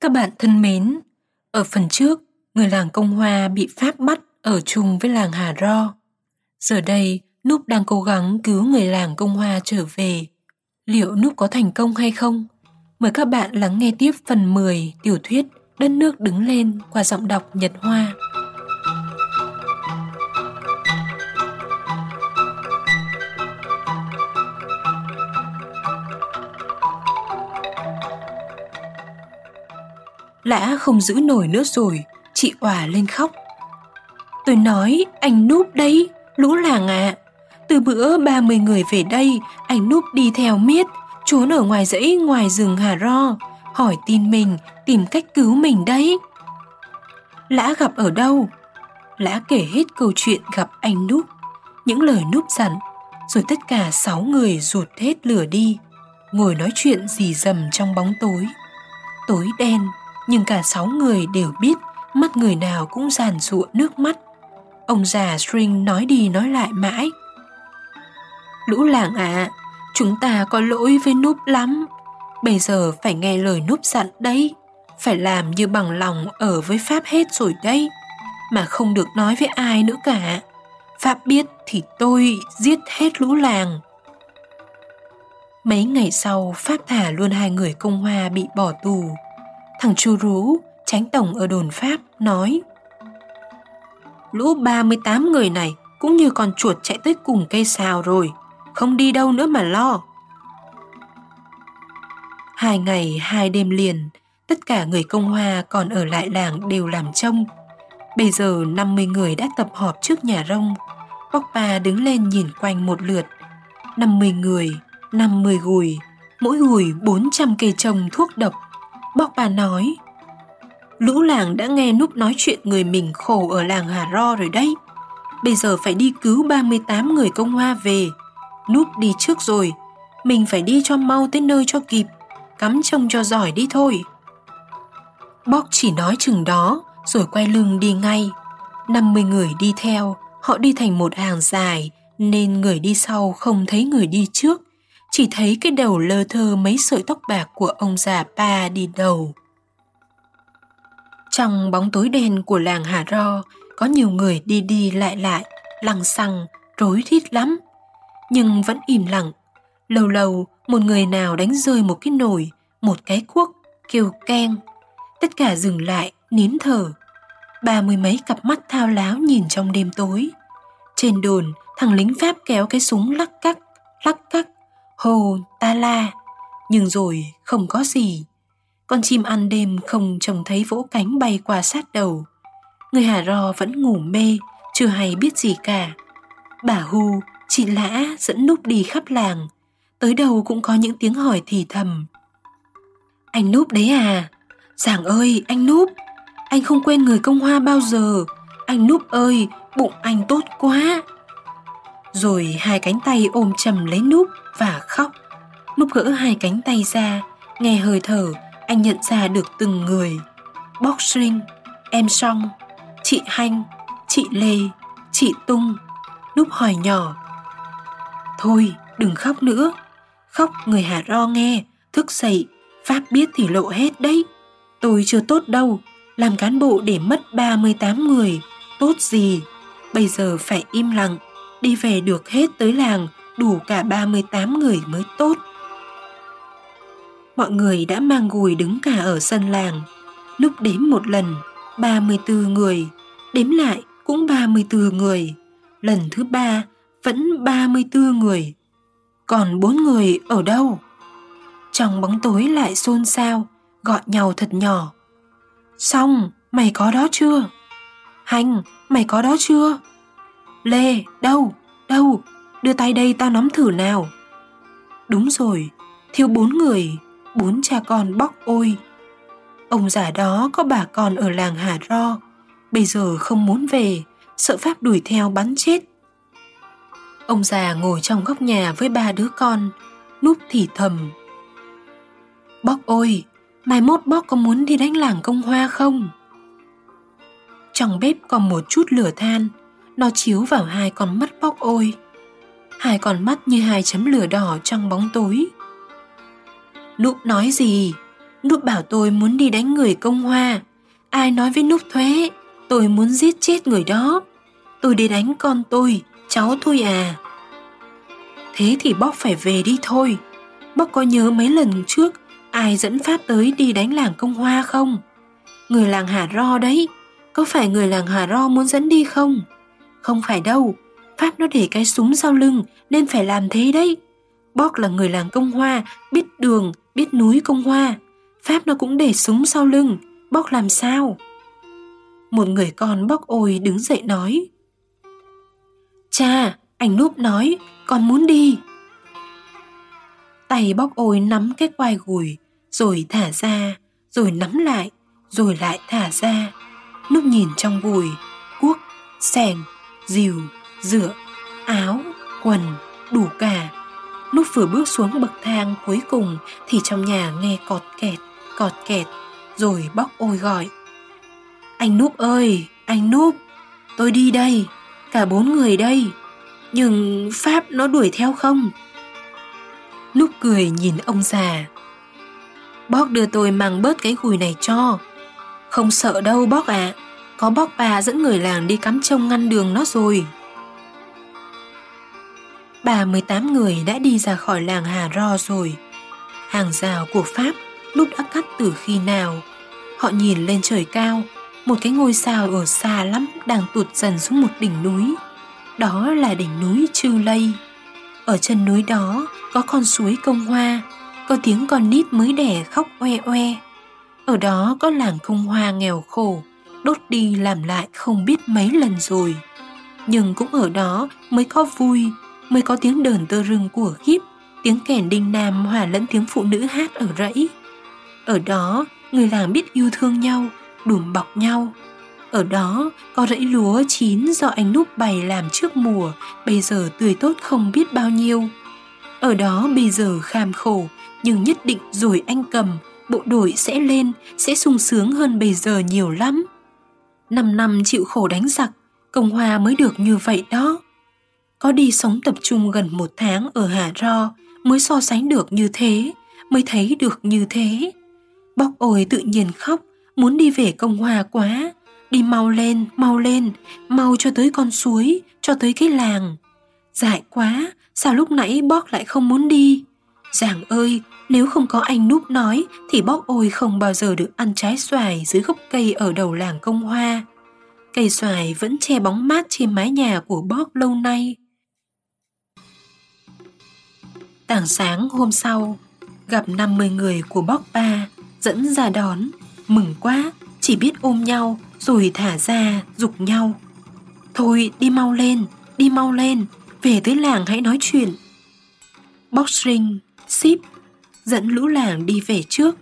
Các bạn thân mến, ở phần trước, người làng Công Hoa bị Pháp bắt ở chung với làng Hà Ro. Giờ đây, Núp đang cố gắng cứu người làng Công Hoa trở về. Liệu Núp có thành công hay không? Mời các bạn lắng nghe tiếp phần 10 tiểu thuyết Đất nước đứng lên qua giọng đọc Nhật Hoa. Lã không giữ nổi nữa rồi, chị òa lên khóc. Tôi nói, anh núp đấy, lũ làng ạ. À. Từ bữa 30 người về đây, anh núp đi theo miết, trốn ở ngoài dãy ngoài rừng Hà Ro, hỏi tin mình, tìm cách cứu mình đấy. Lã gặp ở đâu? Lã kể hết câu chuyện gặp anh núp, những lời núp dặn, rồi tất cả sáu người rụt hết lửa đi, ngồi nói chuyện dì dầm trong bóng tối. Tối đen, nhưng cả sáu người đều biết mắt người nào cũng giàn rụa nước mắt. Ông già String nói đi nói lại mãi. Lũ làng ạ, à, chúng ta có lỗi với núp lắm. Bây giờ phải nghe lời núp dặn đấy. Phải làm như bằng lòng ở với Pháp hết rồi đấy. Mà không được nói với ai nữa cả. Pháp biết thì tôi giết hết lũ làng. Mấy ngày sau, Pháp thả luôn hai người công hoa bị bỏ tù. Thằng chu rú, tránh tổng ở đồn Pháp, nói Lũ 38 người này cũng như con chuột chạy tới cùng cây xào rồi, không đi đâu nữa mà lo. Hai ngày, hai đêm liền, tất cả người công hoa còn ở lại làng đều làm trông. Bây giờ 50 người đã tập họp trước nhà rông. Bóc ba đứng lên nhìn quanh một lượt. 50 người, 50 gùi, mỗi gùi 400 cây trồng thuốc độc Bác bà nói, Lũ làng đã nghe núp nói chuyện người mình khổ ở làng Hà Ro rồi đấy. Bây giờ phải đi cứu 38 người công hoa về. Núp đi trước rồi. Mình phải đi cho mau tới nơi cho kịp. Cắm trông cho giỏi đi thôi. Bóc chỉ nói chừng đó, Rồi quay lưng đi ngay. 50 người đi theo, Họ đi thành một hàng dài, Nên người đi sau không thấy người đi trước chỉ thấy cái đầu lơ thơ mấy sợi tóc bạc của ông già Pa đi đầu. Trong bóng tối đen của làng Hà Ro, có nhiều người đi đi lại lại, lằng xăng, rối rít lắm. Nhưng vẫn im lặng. Lâu lâu, một người nào đánh rơi một cái nồi, một cái cuốc, kêu keng. Tất cả dừng lại, nín thở. Ba mươi mấy cặp mắt thao láo nhìn trong đêm tối. Trên đồn, thằng lính Pháp kéo cái súng lắc cắc, lắc cắc, Hồ, ta la, nhưng rồi không có gì. Con chim ăn đêm không trông thấy vỗ cánh bay qua sát đầu. Người Hà Ro vẫn ngủ mê, chưa hay biết gì cả. Bà Hu, chị Lã dẫn Núp đi khắp làng. Tới đâu cũng có những tiếng hỏi thì thầm. Anh Núp đấy à? Giảng ơi, anh Núp! Anh không quên người công hoa bao giờ. Anh Núp ơi, bụng anh tốt quá. Rồi hai cánh tay ôm chầm lấy Núp và khóc. Núp gỡ hai cánh tay ra, nghe hơi thở, anh nhận ra được từng người. Bóc em Song, chị Hanh, chị Lê, chị Tung. Núp hỏi nhỏ. Thôi, đừng khóc nữa. Khóc người Hà Ro nghe, thức dậy, Pháp biết thì lộ hết đấy. Tôi chưa tốt đâu, làm cán bộ để mất 38 người, tốt gì. Bây giờ phải im lặng, đi về được hết tới làng đủ cả 38 người mới tốt. Mọi người đã mang gùi đứng cả ở sân làng. Lúc đếm một lần, 34 người, đếm lại cũng 34 người. Lần thứ ba vẫn 34 người. Còn bốn người ở đâu? Trong bóng tối lại xôn xao, gọi nhau thật nhỏ. Xong, mày có đó chưa? Hành, mày có đó chưa? Lê, đâu, đâu, đưa tay đây tao nắm thử nào. Đúng rồi, thiếu bốn người, bốn cha con bóc ôi. Ông già đó có bà con ở làng Hà Ro, bây giờ không muốn về, sợ Pháp đuổi theo bắn chết. Ông già ngồi trong góc nhà với ba đứa con, núp thì thầm. Bóc ôi, mai mốt bóc có muốn đi đánh làng công hoa không? Trong bếp còn một chút lửa than, nó chiếu vào hai con mắt bóc ôi hai con mắt như hai chấm lửa đỏ trong bóng tối. Núp nói gì? Núp bảo tôi muốn đi đánh người công hoa. Ai nói với Núp thuế, tôi muốn giết chết người đó. Tôi đi đánh con tôi, cháu thôi à. Thế thì bóc phải về đi thôi. Bóc có nhớ mấy lần trước ai dẫn Pháp tới đi đánh làng công hoa không? Người làng Hà Ro đấy. Có phải người làng Hà Ro muốn dẫn đi không? Không phải đâu. Pháp nó để cái súng sau lưng nên phải làm thế đấy. Bóc là người làng công hoa, biết đường, biết núi công hoa. Pháp nó cũng để súng sau lưng, bóc làm sao? Một người con bóc ôi đứng dậy nói. Cha, anh núp nói, con muốn đi. Tay bóc ôi nắm cái quai gùi, rồi thả ra, rồi nắm lại, rồi lại thả ra. Núp nhìn trong gùi, cuốc, sèn, dìu, dựa áo, quần, đủ cả. lúc vừa bước xuống bậc thang cuối cùng thì trong nhà nghe cọt kẹt, cọt kẹt, rồi bóc ôi gọi. Anh Núp ơi, anh Núp, tôi đi đây, cả bốn người đây. Nhưng Pháp nó đuổi theo không? Núp cười nhìn ông già. Bóc đưa tôi mang bớt cái gùi này cho. Không sợ đâu bóc ạ, à có bóc bà dẫn người làng đi cắm trông ngăn đường nó rồi. Bà 18 người đã đi ra khỏi làng Hà Ro rồi. Hàng rào của Pháp lúc đã cắt từ khi nào. Họ nhìn lên trời cao, một cái ngôi sao ở xa lắm đang tụt dần xuống một đỉnh núi. Đó là đỉnh núi Chư Lây. Ở chân núi đó có con suối công hoa, có tiếng con nít mới đẻ khóc oe oe. Ở đó có làng công hoa nghèo khổ, đốt đi làm lại không biết mấy lần rồi. Nhưng cũng ở đó mới có vui, mới có tiếng đờn tơ rừng của khiếp, tiếng kèn đinh nam hòa lẫn tiếng phụ nữ hát ở rẫy. Ở đó, người làng biết yêu thương nhau, đùm bọc nhau. Ở đó có rẫy lúa chín do anh Núp bày làm trước mùa, bây giờ tươi tốt không biết bao nhiêu. Ở đó bây giờ kham khổ, nhưng nhất định rồi anh cầm, bộ đội sẽ lên, sẽ sung sướng hơn bây giờ nhiều lắm. Năm năm chịu khổ đánh giặc, Cộng Hòa mới được như vậy đó. Có đi sống tập trung gần một tháng ở Hà Ro mới so sánh được như thế, mới thấy được như thế. Bóc ôi tự nhiên khóc, muốn đi về Cộng Hòa quá. Đi mau lên, mau lên, mau cho tới con suối, cho tới cái làng. Dại quá, sao lúc nãy bóc lại không muốn đi? Giảng ơi, nếu không có anh Núp nói thì bóc ôi không bao giờ được ăn trái xoài dưới gốc cây ở đầu làng công hoa. Cây xoài vẫn che bóng mát trên mái nhà của bóc lâu nay. Tảng sáng hôm sau, gặp 50 người của bóc ba dẫn ra đón, mừng quá, chỉ biết ôm nhau rồi thả ra dục nhau. Thôi đi mau lên, đi mau lên, về tới làng hãy nói chuyện. Bóc string, ship, dẫn lũ làng đi về trước.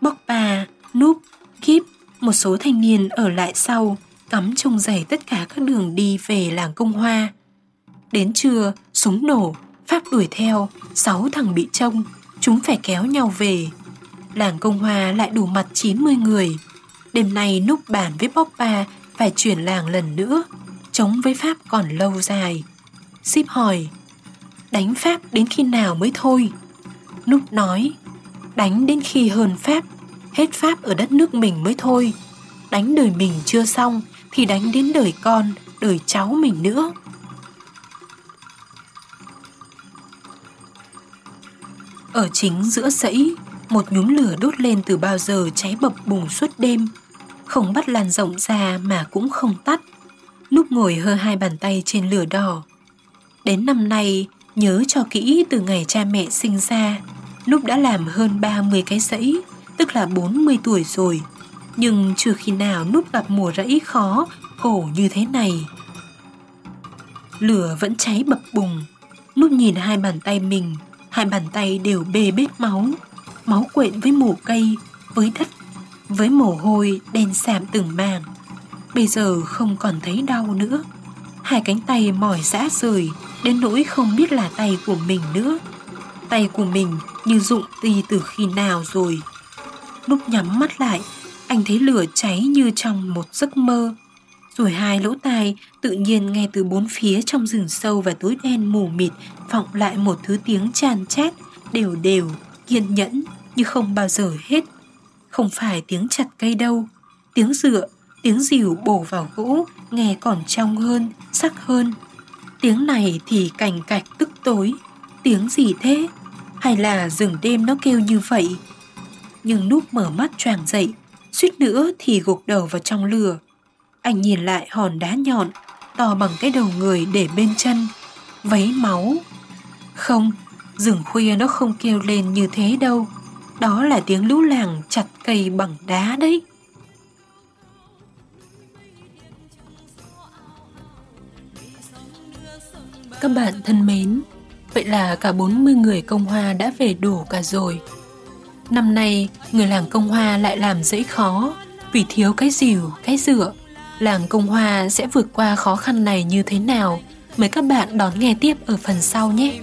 Bóc ba, núp, kíp, một số thanh niên ở lại sau, cắm trông giày tất cả các đường đi về làng công hoa. Đến trưa, súng nổ, Pháp đuổi theo, sáu thằng bị trông, chúng phải kéo nhau về. Làng công hoa lại đủ mặt 90 người. Đêm nay núp bàn với bóc ba phải chuyển làng lần nữa, chống với Pháp còn lâu dài. Ship hỏi, đánh Pháp đến khi nào mới thôi? Núp nói, đánh đến khi hơn Pháp, hết Pháp ở đất nước mình mới thôi. Đánh đời mình chưa xong thì đánh đến đời con, đời cháu mình nữa. Ở chính giữa sẫy, một nhúm lửa đốt lên từ bao giờ cháy bập bùng suốt đêm. Không bắt lan rộng ra mà cũng không tắt. lúc ngồi hơ hai bàn tay trên lửa đỏ. Đến năm nay, nhớ cho kỹ từ ngày cha mẹ sinh ra, Núp đã làm hơn 30 cái sẫy, tức là 40 tuổi rồi. Nhưng chưa khi nào Núp gặp mùa rẫy khó, khổ như thế này. Lửa vẫn cháy bập bùng, Núp nhìn hai bàn tay mình Hai bàn tay đều bê bết máu. Máu quện với mù cây Với đất Với mồ hôi đen sạm từng màng Bây giờ không còn thấy đau nữa. Hai cánh tay mỏi rã rời Đến nỗi không biết là tay của mình nữa. Tay của mình như rụng đi từ khi nào rồi Lúc nhắm mắt lại Anh thấy lửa cháy như trong một giấc mơ rồi hai lỗ tai tự nhiên nghe từ bốn phía trong rừng sâu và tối đen mù mịt vọng lại một thứ tiếng tràn chát, đều đều, kiên nhẫn như không bao giờ hết. không phải tiếng chặt cây đâu, tiếng dựa, tiếng dìu bổ vào gỗ nghe còn trong hơn, sắc hơn. Tiếng này thì cành cạch tức tối, tiếng gì thế? Hay là rừng đêm nó kêu như vậy? Nhưng lúc mở mắt choàng dậy, suýt nữa thì gục đầu vào trong lửa. Anh nhìn lại hòn đá nhọn, to bằng cái đầu người để bên chân, vấy máu. Không, rừng khuya nó không kêu lên như thế đâu. Đó là tiếng lũ làng chặt cây bằng đá đấy. Các bạn thân mến, vậy là cả 40 người công hoa đã về đủ cả rồi. Năm nay, người làng công hoa lại làm dễ khó vì thiếu cái dìu, cái dựa. Làng công hoa sẽ vượt qua khó khăn này như thế nào? Mời các bạn đón nghe tiếp ở phần sau nhé.